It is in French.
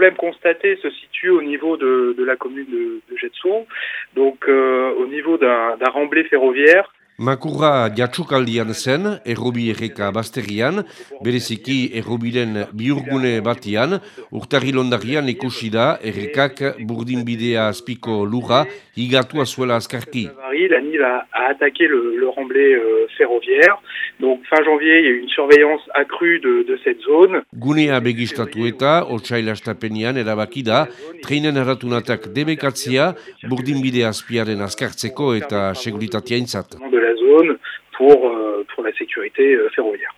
problème constaté se situe au niveau de, de la commune de, de Jetso, donc euh, au niveau d'un remblai ferroviaire Makurra jatsukaldian zen, errobi erreka basterian, bereziki errobiren biurgune batian, urtari londarian ikusi da errekak burdin bidea azpiko lura, higatua zuela azkarki. L'ANIV a, a attaqué le, le remblai euh, ferroviaire. Donc fin janvier, il y a eu une surveillance accrue de, de cette zone. Gunea begistatu eta, otsaila estapenian erabaki da, treinen haratunatak debekatzea, burdin bidea azpiaren azkartzeko eta seguritatea intzat. de la zone pour, euh, pour la sécurité euh, ferroviaire.